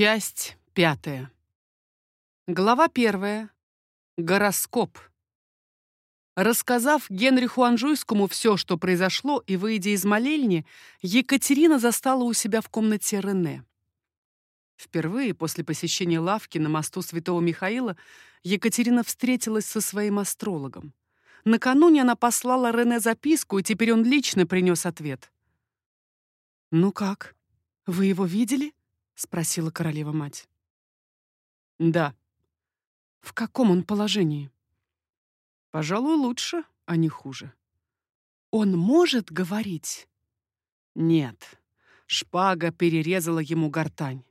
Часть пятая. Глава первая. Гороскоп. Рассказав Генриху Анжуйскому все, что произошло, и выйдя из молельни, Екатерина застала у себя в комнате Рене. Впервые после посещения лавки на мосту Святого Михаила Екатерина встретилась со своим астрологом. Накануне она послала Рене записку, и теперь он лично принес ответ. «Ну как? Вы его видели?» Спросила королева-мать. Да. В каком он положении? Пожалуй, лучше, а не хуже. Он может говорить? Нет. Шпага перерезала ему гортань.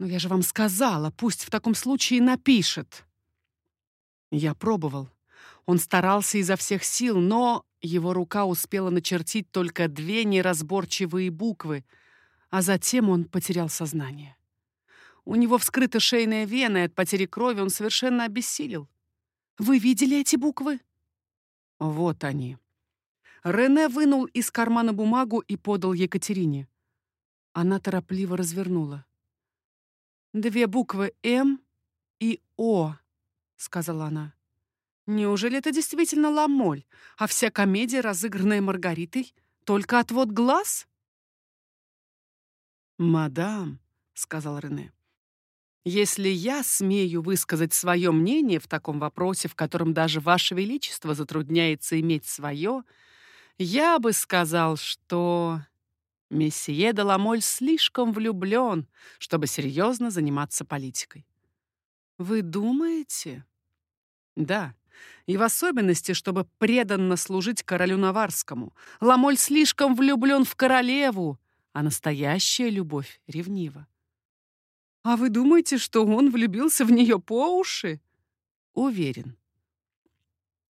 Но я же вам сказала, пусть в таком случае напишет. Я пробовал. Он старался изо всех сил, но его рука успела начертить только две неразборчивые буквы — а затем он потерял сознание. У него вскрыта шейная вена, и от потери крови он совершенно обессилел. Вы видели эти буквы? Вот они. Рене вынул из кармана бумагу и подал Екатерине. Она торопливо развернула. «Две буквы «М» и «О», — сказала она. «Неужели это действительно ламоль, а вся комедия, разыгранная Маргаритой, только отвод глаз?» «Мадам», — сказал Рене, — «если я смею высказать свое мнение в таком вопросе, в котором даже Ваше Величество затрудняется иметь свое, я бы сказал, что месье де слишком влюблен, чтобы серьезно заниматься политикой». «Вы думаете?» «Да, и в особенности, чтобы преданно служить королю Наварскому. Ламоль слишком влюблен в королеву, а настоящая любовь ревнива. А вы думаете, что он влюбился в нее по уши? Уверен.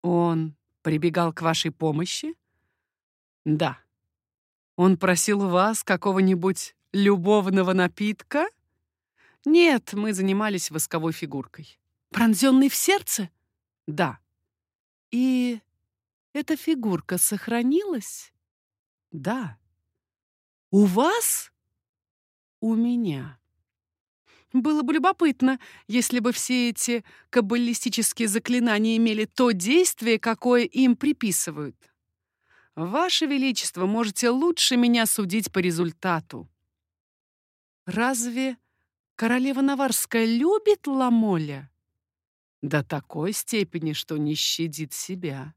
Он прибегал к вашей помощи? Да. Он просил вас какого-нибудь любовного напитка? Нет, мы занимались восковой фигуркой. Пронзенный в сердце? Да. И эта фигурка сохранилась? Да. «У вас?» «У меня». Было бы любопытно, если бы все эти каббалистические заклинания имели то действие, какое им приписывают. Ваше Величество, можете лучше меня судить по результату. Разве королева Наварская любит Ламоля? До такой степени, что не щадит себя.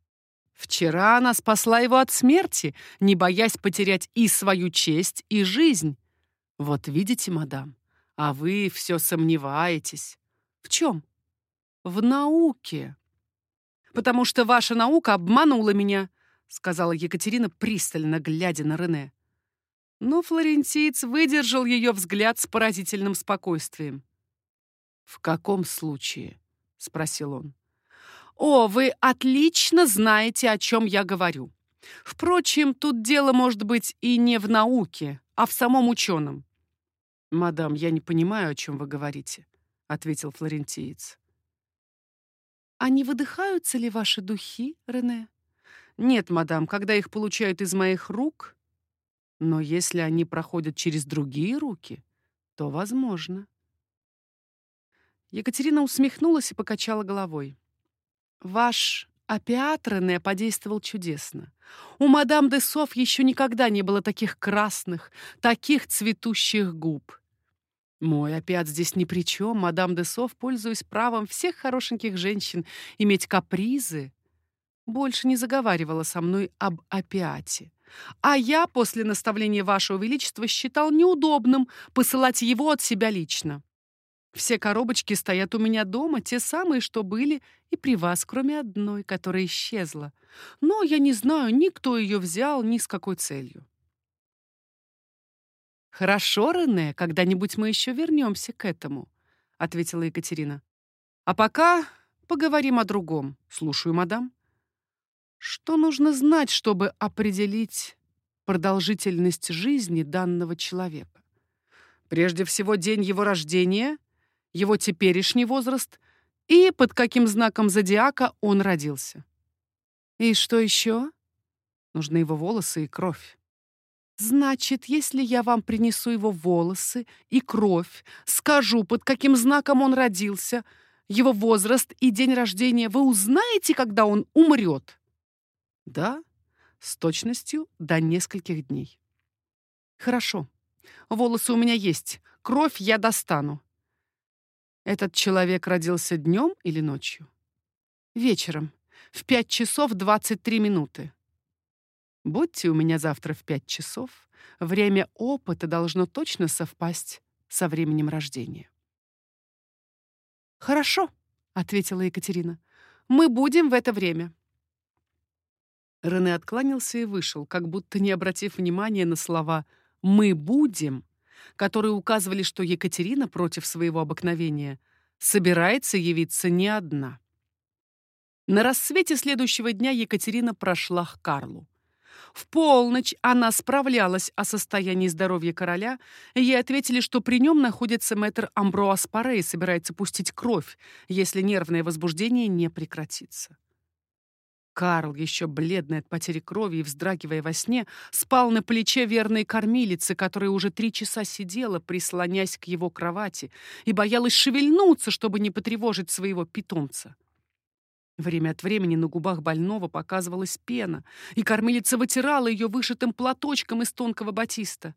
Вчера она спасла его от смерти, не боясь потерять и свою честь, и жизнь. Вот видите, мадам, а вы все сомневаетесь. В чем? В науке. Потому что ваша наука обманула меня, сказала Екатерина, пристально глядя на Рене. Но флорентиец выдержал ее взгляд с поразительным спокойствием. «В каком случае?» — спросил он. «О, вы отлично знаете, о чем я говорю. Впрочем, тут дело может быть и не в науке, а в самом ученом». «Мадам, я не понимаю, о чем вы говорите», — ответил флорентиец. «А не выдыхаются ли ваши духи, Рене?» «Нет, мадам, когда их получают из моих рук. Но если они проходят через другие руки, то возможно». Екатерина усмехнулась и покачала головой. Ваш опиат Рене подействовал чудесно. У мадам де Соф еще никогда не было таких красных, таких цветущих губ. Мой опиат здесь ни при чем, мадам де Соф, пользуясь правом всех хорошеньких женщин иметь капризы, больше не заговаривала со мной об опиате. А я после наставления вашего величества считал неудобным посылать его от себя лично. Все коробочки стоят у меня дома, те самые, что были и при вас, кроме одной, которая исчезла. Но я не знаю, ни кто ее взял, ни с какой целью. «Хорошо, Рене, когда-нибудь мы еще вернемся к этому», — ответила Екатерина. «А пока поговорим о другом. Слушаю, мадам. Что нужно знать, чтобы определить продолжительность жизни данного человека? Прежде всего, день его рождения — его теперешний возраст и под каким знаком зодиака он родился. И что еще? Нужны его волосы и кровь. Значит, если я вам принесу его волосы и кровь, скажу, под каким знаком он родился, его возраст и день рождения, вы узнаете, когда он умрет? Да, с точностью до нескольких дней. Хорошо. Волосы у меня есть. Кровь я достану. Этот человек родился днем или ночью? Вечером. В пять часов двадцать три минуты. Будьте у меня завтра в пять часов. Время опыта должно точно совпасть со временем рождения. Хорошо, ответила Екатерина. Мы будем в это время. Рене откланялся и вышел, как будто не обратив внимания на слова «мы будем», которые указывали, что Екатерина против своего обыкновения собирается явиться не одна. На рассвете следующего дня Екатерина прошла к Карлу. В полночь она справлялась о состоянии здоровья короля, и ей ответили, что при нем находится мэтр Амброас Паре и собирается пустить кровь, если нервное возбуждение не прекратится. Карл, еще бледный от потери крови и вздрагивая во сне, спал на плече верной кормилицы, которая уже три часа сидела, прислонясь к его кровати, и боялась шевельнуться, чтобы не потревожить своего питомца. Время от времени на губах больного показывалась пена, и кормилица вытирала ее вышитым платочком из тонкого батиста.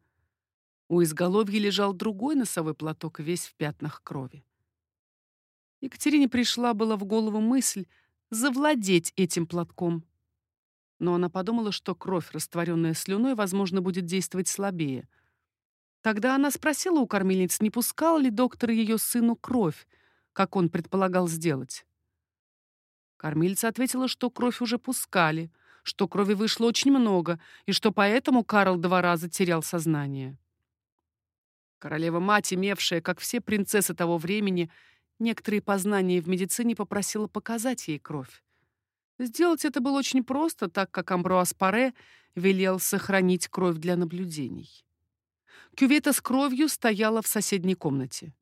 У изголовья лежал другой носовой платок, весь в пятнах крови. Екатерине пришла была в голову мысль завладеть этим платком. Но она подумала, что кровь, растворенная слюной, возможно, будет действовать слабее. Тогда она спросила у кормильниц, не пускал ли доктор ее сыну кровь, как он предполагал сделать. Кормильца ответила, что кровь уже пускали, что крови вышло очень много, и что поэтому Карл два раза терял сознание. Королева-мать, имевшая, как все принцессы того времени, некоторые познания в медицине, попросила показать ей кровь. Сделать это было очень просто, так как Амброас Паре велел сохранить кровь для наблюдений. Кювета с кровью стояла в соседней комнате.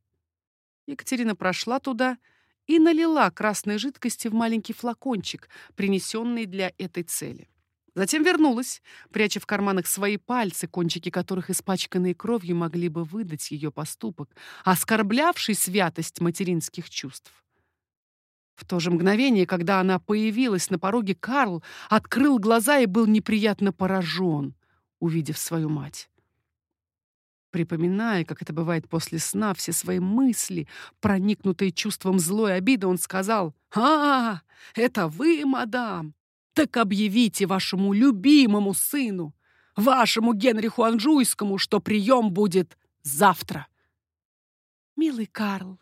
Екатерина прошла туда и налила красной жидкости в маленький флакончик, принесенный для этой цели. Затем вернулась, пряча в карманах свои пальцы, кончики которых, испачканные кровью, могли бы выдать ее поступок, оскорблявший святость материнских чувств. В то же мгновение, когда она появилась на пороге, Карл открыл глаза и был неприятно поражен, увидев свою мать. Припоминая, как это бывает после сна, все свои мысли, проникнутые чувством злой обиды, он сказал, «А, это вы, мадам! Так объявите вашему любимому сыну, вашему Генриху Анжуйскому, что прием будет завтра». «Милый Карл,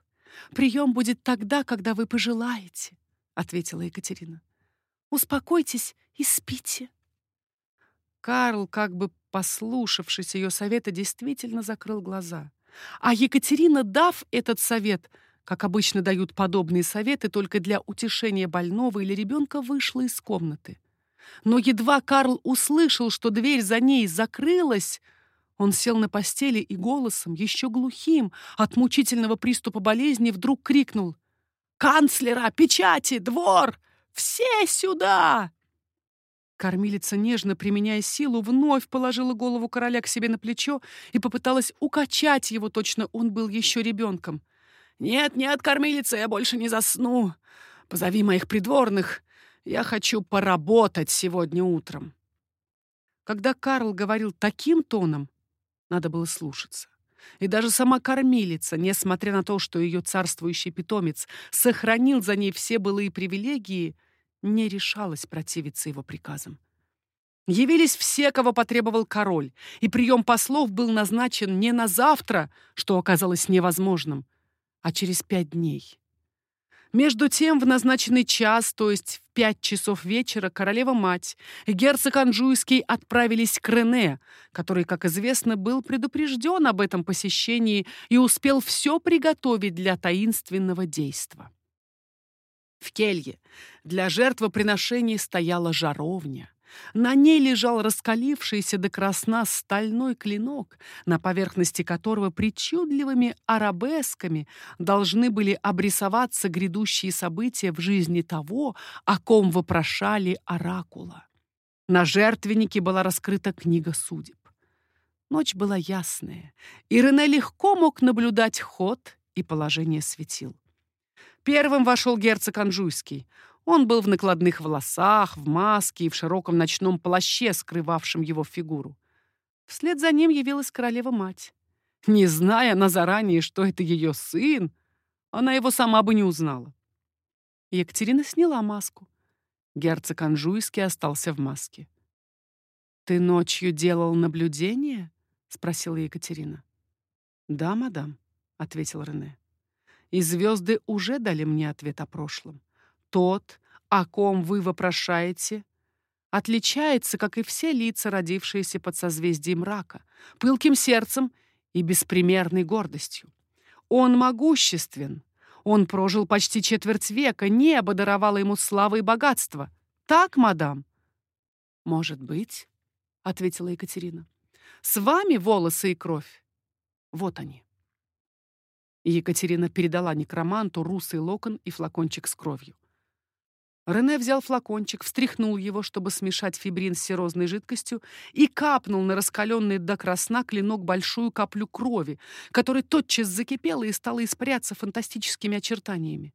прием будет тогда, когда вы пожелаете», — ответила Екатерина. «Успокойтесь и спите». Карл, как бы послушавшись ее совета, действительно закрыл глаза. А Екатерина, дав этот совет, как обычно дают подобные советы только для утешения больного или ребенка, вышла из комнаты. Но едва Карл услышал, что дверь за ней закрылась, он сел на постели и голосом, еще глухим от мучительного приступа болезни, вдруг крикнул «Канцлера! Печати! Двор! Все сюда!» Кормилица, нежно применяя силу, вновь положила голову короля к себе на плечо и попыталась укачать его, точно он был еще ребенком. «Нет, нет, кормилица, я больше не засну. Позови моих придворных. Я хочу поработать сегодня утром». Когда Карл говорил таким тоном, надо было слушаться. И даже сама кормилица, несмотря на то, что ее царствующий питомец сохранил за ней все былые привилегии, — не решалась противиться его приказам. Явились все, кого потребовал король, и прием послов был назначен не на завтра, что оказалось невозможным, а через пять дней. Между тем, в назначенный час, то есть в пять часов вечера, королева-мать и герцог Анжуйский отправились к Рене, который, как известно, был предупрежден об этом посещении и успел все приготовить для таинственного действа. В келье для жертвоприношений стояла жаровня. На ней лежал раскалившийся до красна стальной клинок, на поверхности которого причудливыми арабесками должны были обрисоваться грядущие события в жизни того, о ком вопрошали оракула. На жертвеннике была раскрыта книга судеб. Ночь была ясная, и Рене легко мог наблюдать ход и положение светил. Первым вошел герцог Анжуйский. Он был в накладных волосах, в маске и в широком ночном плаще, скрывавшем его фигуру. Вслед за ним явилась королева-мать. Не зная она заранее, что это ее сын, она его сама бы не узнала. Екатерина сняла маску. Герцог Анжуйский остался в маске. «Ты ночью делал наблюдение?» — спросила Екатерина. «Да, мадам», — ответил Рене. «И звезды уже дали мне ответ о прошлом. Тот, о ком вы вопрошаете, отличается, как и все лица, родившиеся под созвездием рака, пылким сердцем и беспримерной гордостью. Он могуществен, он прожил почти четверть века, небо даровало ему славу и богатство. Так, мадам? Может быть, ответила Екатерина. С вами волосы и кровь. Вот они. Екатерина передала некроманту русый локон и флакончик с кровью. Рене взял флакончик, встряхнул его, чтобы смешать фибрин с серозной жидкостью, и капнул на раскаленный до красна клинок большую каплю крови, которая тотчас закипела и стала испаряться фантастическими очертаниями.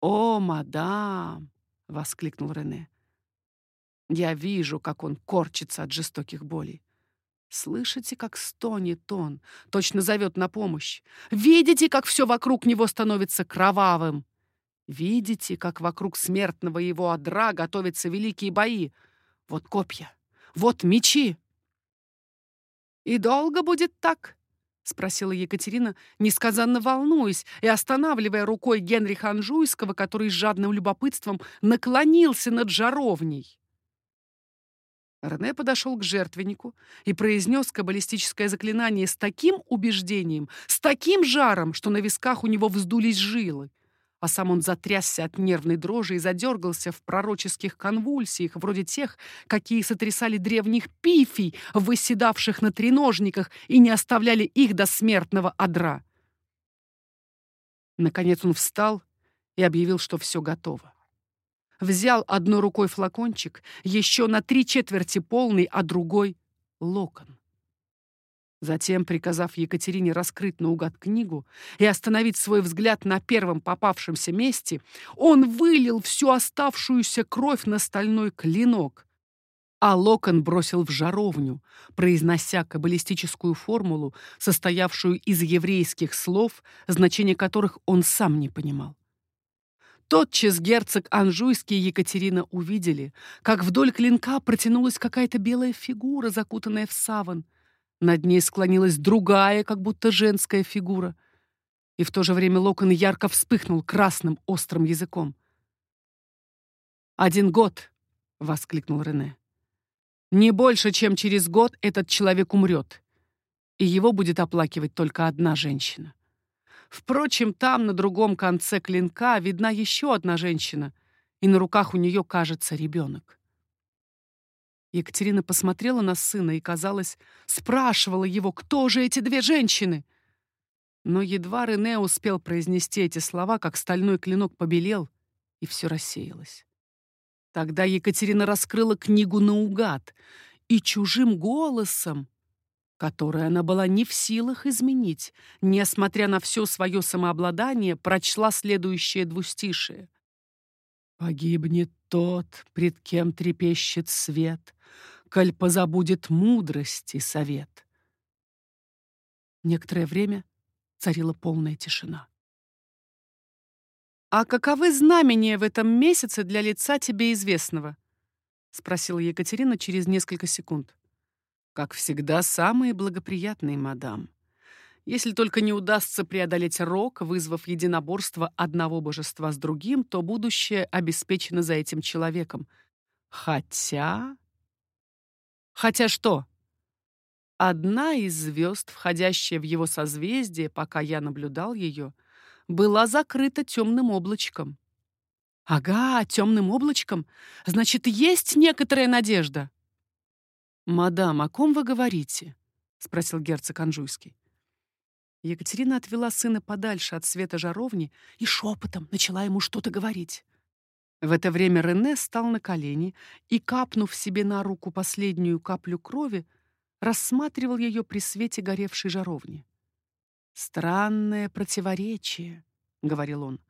«О, мадам!» — воскликнул Рене. «Я вижу, как он корчится от жестоких болей. Слышите, как стонет он, точно зовет на помощь. Видите, как все вокруг него становится кровавым. Видите, как вокруг смертного его одра готовятся великие бои? Вот копья, вот мечи. «И долго будет так?» — спросила Екатерина, несказанно волнуясь и останавливая рукой Генриха Анжуйского, который с жадным любопытством наклонился над жаровней. Рене подошел к жертвеннику и произнес каббалистическое заклинание с таким убеждением, с таким жаром, что на висках у него вздулись жилы а сам он затрясся от нервной дрожи и задергался в пророческих конвульсиях, вроде тех, какие сотрясали древних пифий, выседавших на треножниках и не оставляли их до смертного одра. Наконец он встал и объявил, что все готово. Взял одной рукой флакончик, еще на три четверти полный, а другой — локон. Затем, приказав Екатерине раскрыть наугад книгу и остановить свой взгляд на первом попавшемся месте, он вылил всю оставшуюся кровь на стальной клинок, а локон бросил в жаровню, произнося каббалистическую формулу, состоявшую из еврейских слов, значение которых он сам не понимал. Тотчас герцог Анжуйский и Екатерина увидели, как вдоль клинка протянулась какая-то белая фигура, закутанная в саван, над ней склонилась другая, как будто женская фигура. И в то же время локон ярко вспыхнул красным острым языком. «Один год!» — воскликнул Рене. «Не больше, чем через год этот человек умрет, и его будет оплакивать только одна женщина. Впрочем, там, на другом конце клинка, видна еще одна женщина, и на руках у нее, кажется, ребенок. Екатерина посмотрела на сына и, казалось, спрашивала его, кто же эти две женщины. Но едва Рене успел произнести эти слова, как стальной клинок побелел, и все рассеялось. Тогда Екатерина раскрыла книгу наугад и чужим голосом, который она была не в силах изменить, несмотря на все свое самообладание, прочла следующее двустишие. «Погибнет тот, пред кем трепещет свет, коль позабудет мудрость и совет. Некоторое время царила полная тишина. «А каковы знамения в этом месяце для лица тебе известного?» — спросила Екатерина через несколько секунд. «Как всегда, самые благоприятные, мадам. Если только не удастся преодолеть рок, вызвав единоборство одного божества с другим, то будущее обеспечено за этим человеком. Хотя...» Хотя что? Одна из звезд, входящая в его созвездие, пока я наблюдал ее, была закрыта темным облачком. Ага, темным облачком. Значит, есть некоторая надежда. Мадам, о ком вы говорите? спросил герцог Анжуйский. Екатерина отвела сына подальше от света жаровни и шепотом начала ему что-то говорить. В это время Рене стал на колени и, капнув себе на руку последнюю каплю крови, рассматривал ее при свете горевшей жаровни. «Странное противоречие», — говорил он.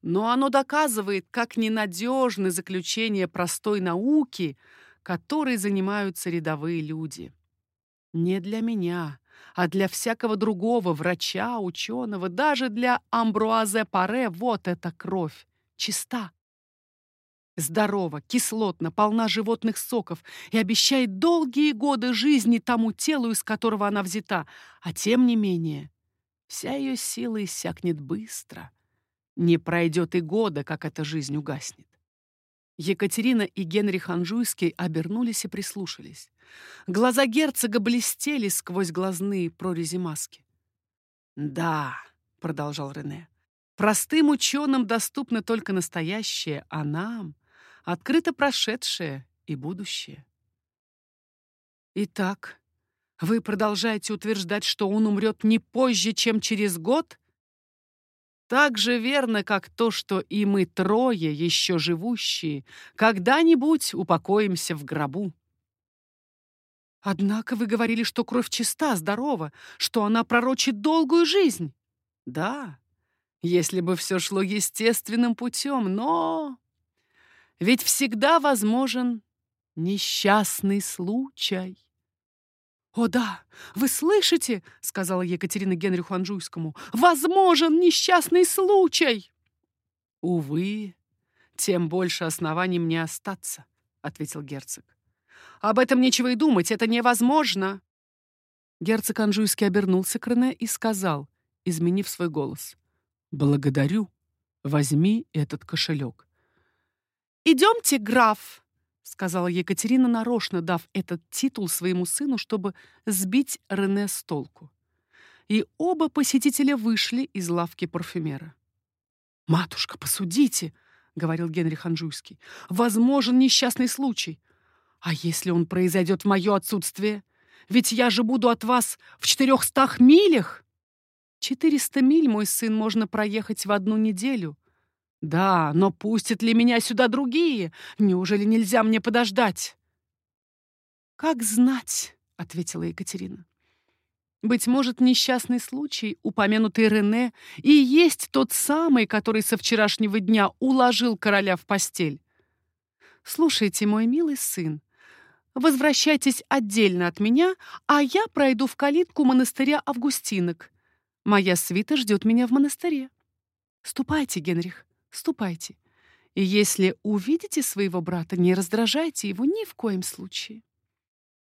«Но оно доказывает, как ненадежны заключения простой науки, которой занимаются рядовые люди. Не для меня, а для всякого другого врача, ученого, даже для Амбруазе Паре вот эта кровь чиста. Здорова, кислотна, полна животных соков и обещает долгие годы жизни тому телу, из которого она взята. А тем не менее, вся ее сила иссякнет быстро. Не пройдет и года, как эта жизнь угаснет. Екатерина и Генрих Анжуйский обернулись и прислушались. Глаза герцога блестели сквозь глазные прорези маски. «Да», — продолжал Рене, — «простым ученым доступно только настоящее, а нам — открыто прошедшее и будущее». «Итак, вы продолжаете утверждать, что он умрет не позже, чем через год?» Так же верно, как то, что и мы трое, еще живущие, когда-нибудь упокоимся в гробу. Однако вы говорили, что кровь чиста, здорова, что она пророчит долгую жизнь. Да, если бы все шло естественным путем, но... Ведь всегда возможен несчастный случай. «О да, вы слышите?» — сказала Екатерина Генриху Анжуйскому. «Возможен несчастный случай!» «Увы, тем больше оснований мне остаться», — ответил герцог. «Об этом нечего и думать, это невозможно!» Герцог Анжуйский обернулся к Рене и сказал, изменив свой голос. «Благодарю. Возьми этот кошелек». «Идемте, граф!» — сказала Екатерина, нарочно дав этот титул своему сыну, чтобы сбить Рене с толку. И оба посетителя вышли из лавки парфюмера. «Матушка, посудите!» — говорил Генрих Анжуйский. «Возможен несчастный случай. А если он произойдет в мое отсутствие? Ведь я же буду от вас в четырехстах милях!» «Четыреста миль, мой сын, можно проехать в одну неделю», да, но пустят ли меня сюда другие? Неужели нельзя мне подождать? Как знать, ответила Екатерина. Быть может, несчастный случай, упомянутый Рене, и есть тот самый, который со вчерашнего дня уложил короля в постель. Слушайте, мой милый сын, возвращайтесь отдельно от меня, а я пройду в калитку монастыря Августинок. Моя свита ждет меня в монастыре. Ступайте, Генрих. Ступайте. И если увидите своего брата, не раздражайте его ни в коем случае.